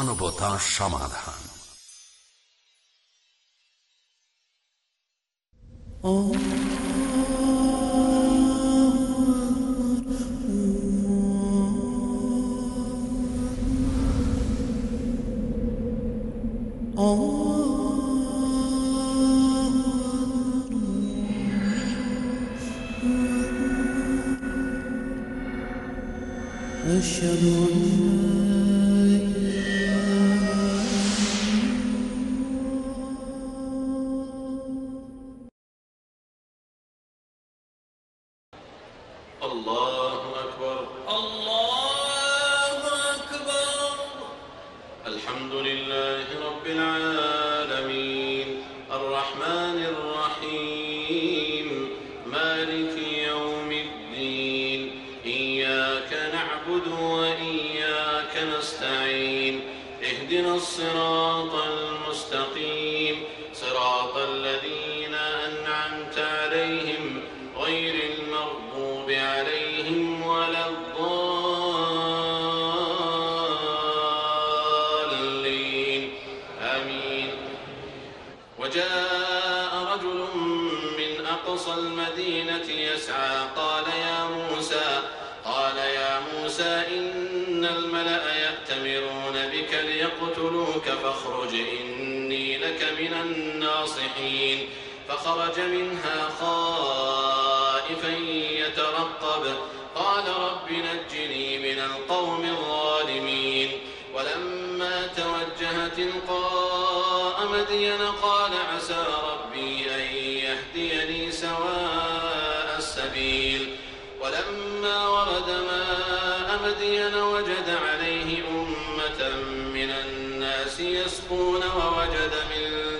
মানবতা সমাধান। Oh نعبد وإياك نستعين اهدنا الصراط المستقيم من الناصحين فخرج منها خائفا يترقب. قال رب نجني من القوم الظالمين. ولما توجه تلقاء مدين قال عسى ربي أن يهديني سواء السبيل. ولما ورد ماء مدين وجد عليه أمة من الناس يسقون ووجد من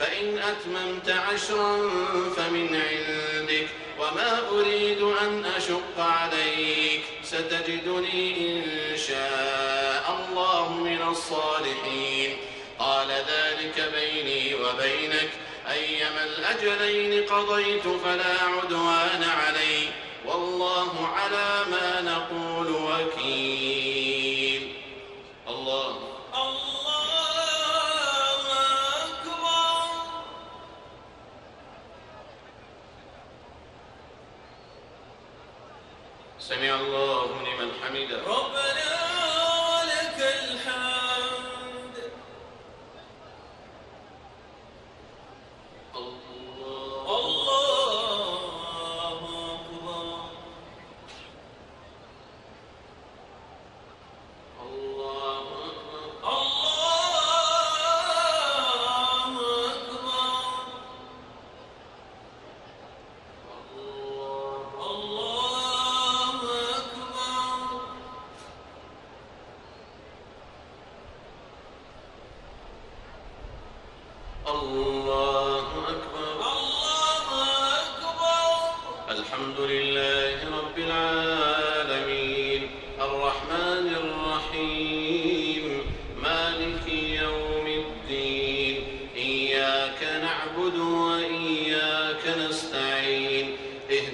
فإن أتممت عشرا فمن عندك وما أريد أن أشق عليك. ستجدني إن شاء الله من الصالحين. قال ذلك بيني وبينك أيما الأجلين قضيت فلا عدوان علي. والله على ما نقول وكيل. الله لمن حمده. ربنا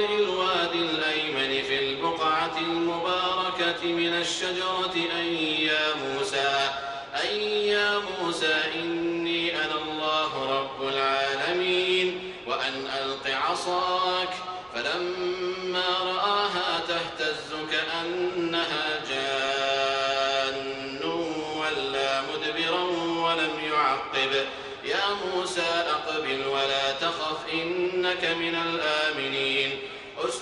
شاطئ الوادي الأيمن في البقعة المباركة من الشجرة أن يا موسى أن يا موسى إني أنا الله رب العالمين وأن ألق عصاك فلما رآها تهتز كأنها جان ولا مدبرا ولم يعقب. يا موسى أقبل ولا تخف إنك من الآمنين.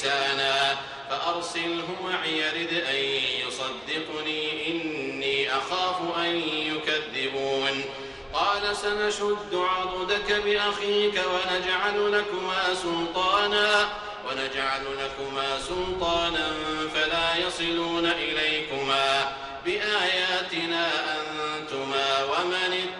لسانا فأرسله معي رد أن يصدقني إني أخاف أن يكذبون. قال سنشد عضدك بأخيك ونجعل لكما سلطانا ونجعل لكما سلطانا فلا يصلون إليكما. بآياتنا أنتما ومن اتبعكما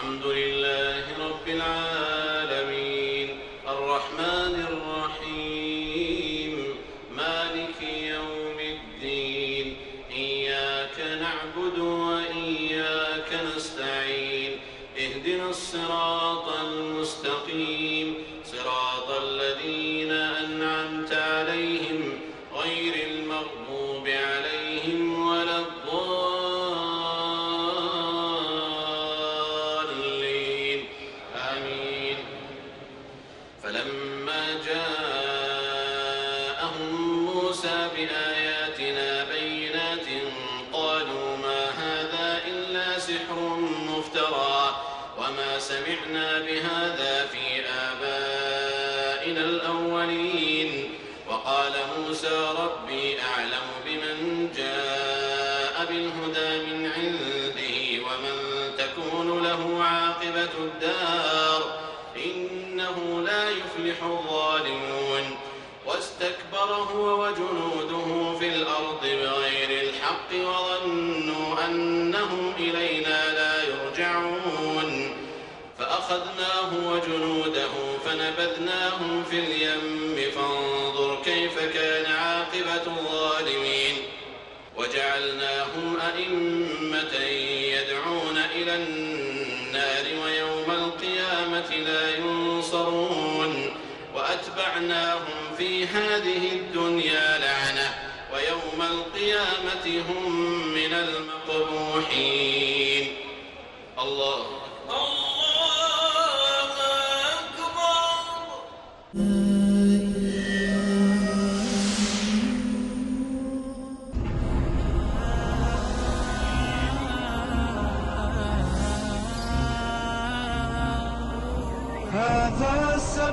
الحمد لله جاء بالهدى من عنده ومن تكون له عاقبة الدار إنه لا يفلح الظالمون واستكبر هو وجنوده في الأرض بغير الحق وظنوا أنهم إلينا لا يرجعون فأخذناه وجنوده فنبذناهم في اليم فانظر كيف كان أئمة يدعون إلى النار ويوم القيامة لا ينصرون. وأتبعناهم في هذه الدنيا لعنة ويوم القيامة هم من المقبوحين. الله الله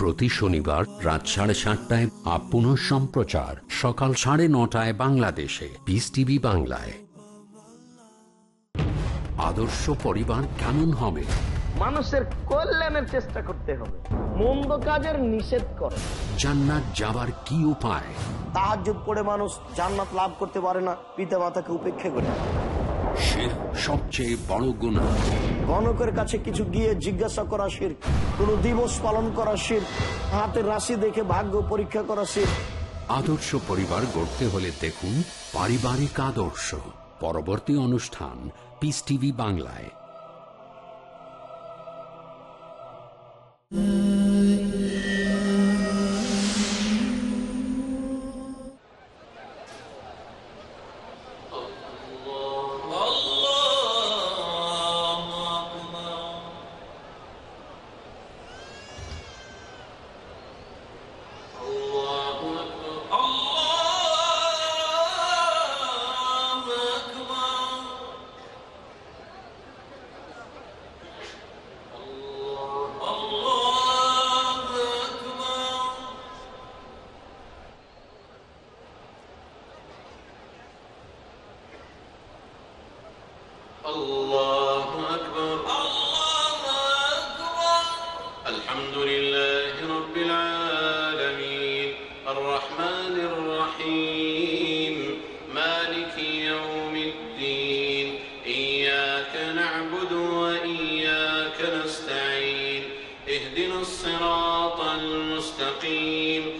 প্রতি শনিবার রাত সাড়ে সাতটায় আপ পুনঃ সম্প্রচার সকাল সাড়ে নটায় বাংলাদেশে পিস টিভি বাংলায়। আদর্শ পরিবার কেমন হবে? মানুষের কল্যাণের চেষ্টা করতে হবে। মন্দ কাজের নিষেধ করে। জান্নাত যাবার কি উপায়? তাহাজুদ পড়ে মানুষ জান্নাত লাভ করতে পারে না পিতা মাতাকে উপেক্ষা করে। শির সবচেয়ে বড় গুণা গণকের কাছে কিছু গিয়ে জিজ্ঞাসা করা শির। কোন দিবস পালন করা শির। হাতের রাশি দেখে ভাগ্য পরীক্ষা করা শির। আদর্শ পরিবার গড়তে হলে দেখুন পারিবারিক আদর্শ। পরবর্তী অনুষ্ঠান পিস টিভি বাংলায়। المستقيم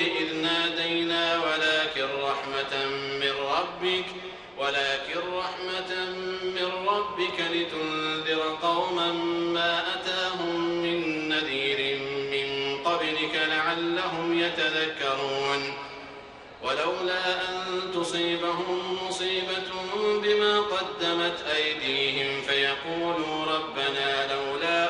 إذ نادينا ولكن رحمة من ربك ولكن رحمة من ربك لتنذر قوما ما أتاهم من نذير من قبلك لعلهم يتذكرون. ولولا أن تصيبهم مصيبة بما قدمت أيديهم فيقولوا ربنا لولا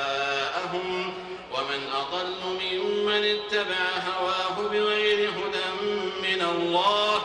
ومن أضل ممن اتبع هواه بغير هدى من الله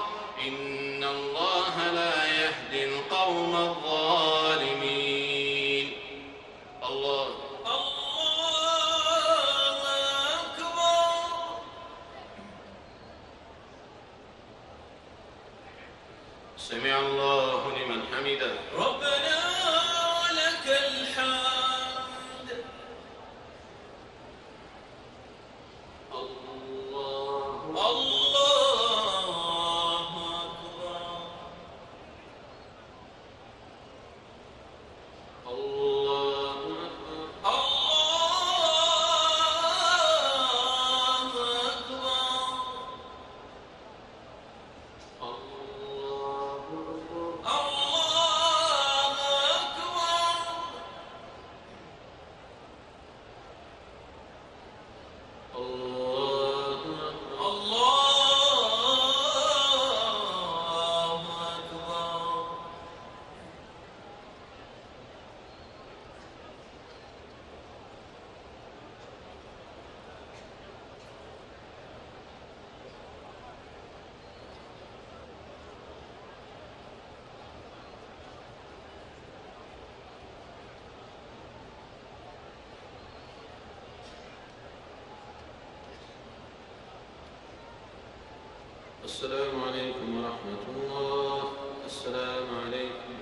السلام عليكم ورحمة الله. السلام عليكم.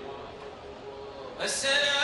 السلام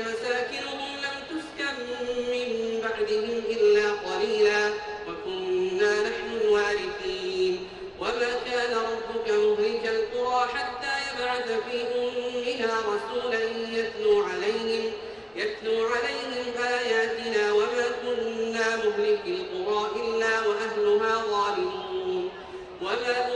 مساكنهم وما كان ربك مهلك القرى حتى يبعث في أمها رسولا يتلو عليهم آياتنا وما كنا القرى إلا وأهلها ظالمون. وما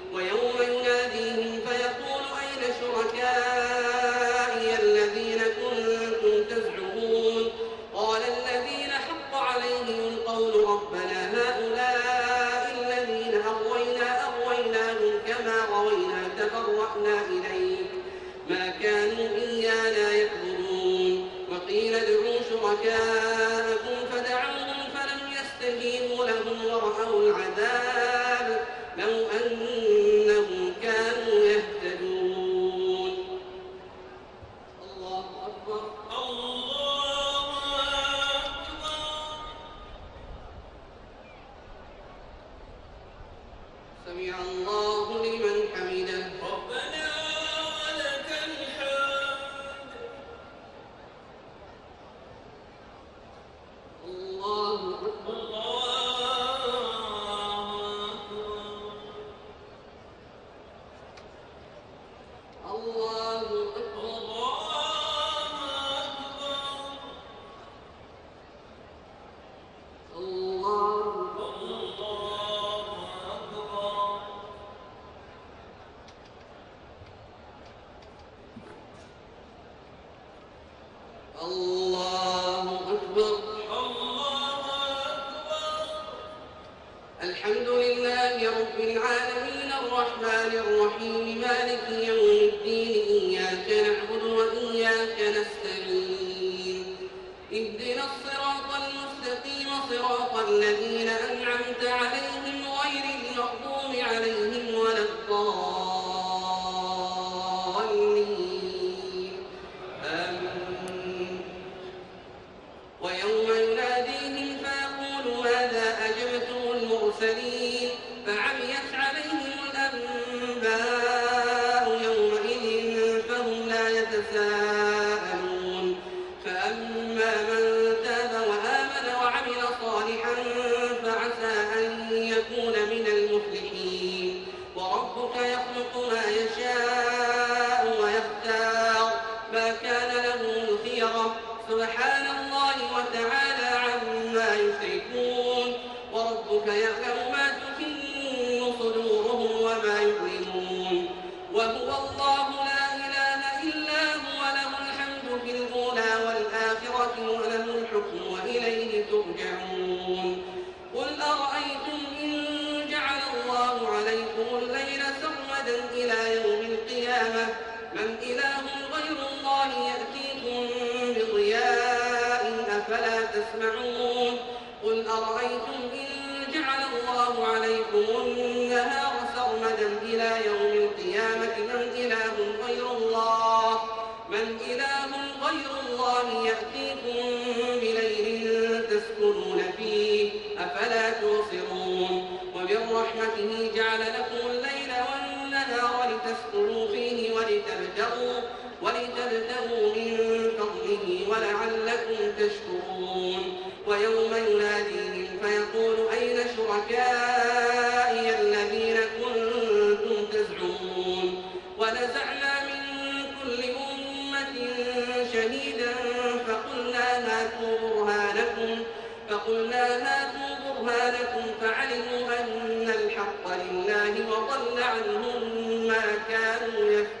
ادعوا الله عليكم النهار سرمدا إلى يوم القيامة. من إله غير الله؟ من إله غير الله يأتيكم بليل تسكنون فيه. أفلا وبرحمته جعل لكم الليل والنهار لتسكنوا فيه ولتبتغوا ولتبتغوا من فضله ولعلكم تشكرون. ويوم فيقول أين فقلنا هاتوا برهانكم فعلموا أن الحق لله وضل عنهم ما كانوا يفترون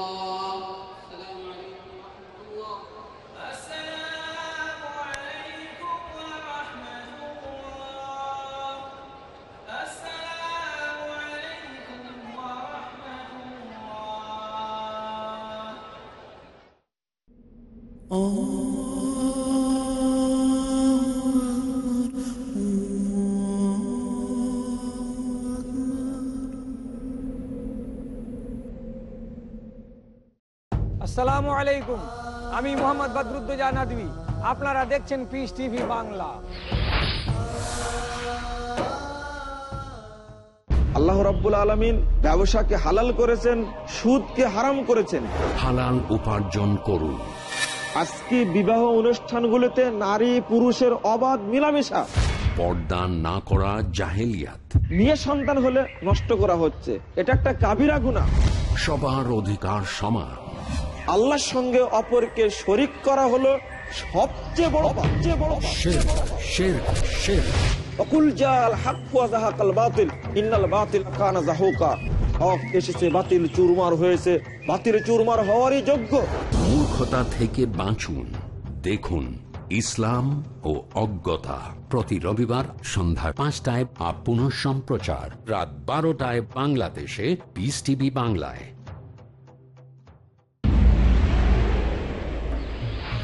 আসসালামু আলাইকুম। আমি মোহাম্মদ বদরুদ্দোজা নাদবি। আপনারা দেখছেন পিস টিভি বাংলা। আল্লাহ রাব্বুল আলমিন ব্যবসাকে হালাল করেছেন সুদকে হারাম করেছেন। হালাল উপার্জন করুন। আজকে বিবাহ অনুষ্ঠানগুলোতে নারী পুরুষের অবাধ মিলামেশা। পর্দা না করা জাহেলিয়াত। নিয়ে সন্তান হলে নষ্ট করা হচ্ছে। এটা একটা কাবিরা গুণা সবার অধিকার সমান। আল্লাহর সঙ্গে অপরকে শরিক করা হলো সবচেয়ে বড় সবচেয়ে বড় পাপ। শের শের শের। অকুল জাল হাক ওয়া যাহাকাল বাতিল ইন্নাল বাতিল কানা যাহুকা হক এসেছে বাতিল চুরমার হয়েছে। বাতিল চুরমার হওয়ারই যোগ্য। মূর্খতা থেকে বাঁচুন দেখুন ইসলাম ও অজ্ঞতা প্রতি রবিবার সন্ধ্যা পাঁচটায় আপ পুনঃ সম্প্রচার রাত বারোটায় বাংলাদেশে পিস টিভি বাংলায়।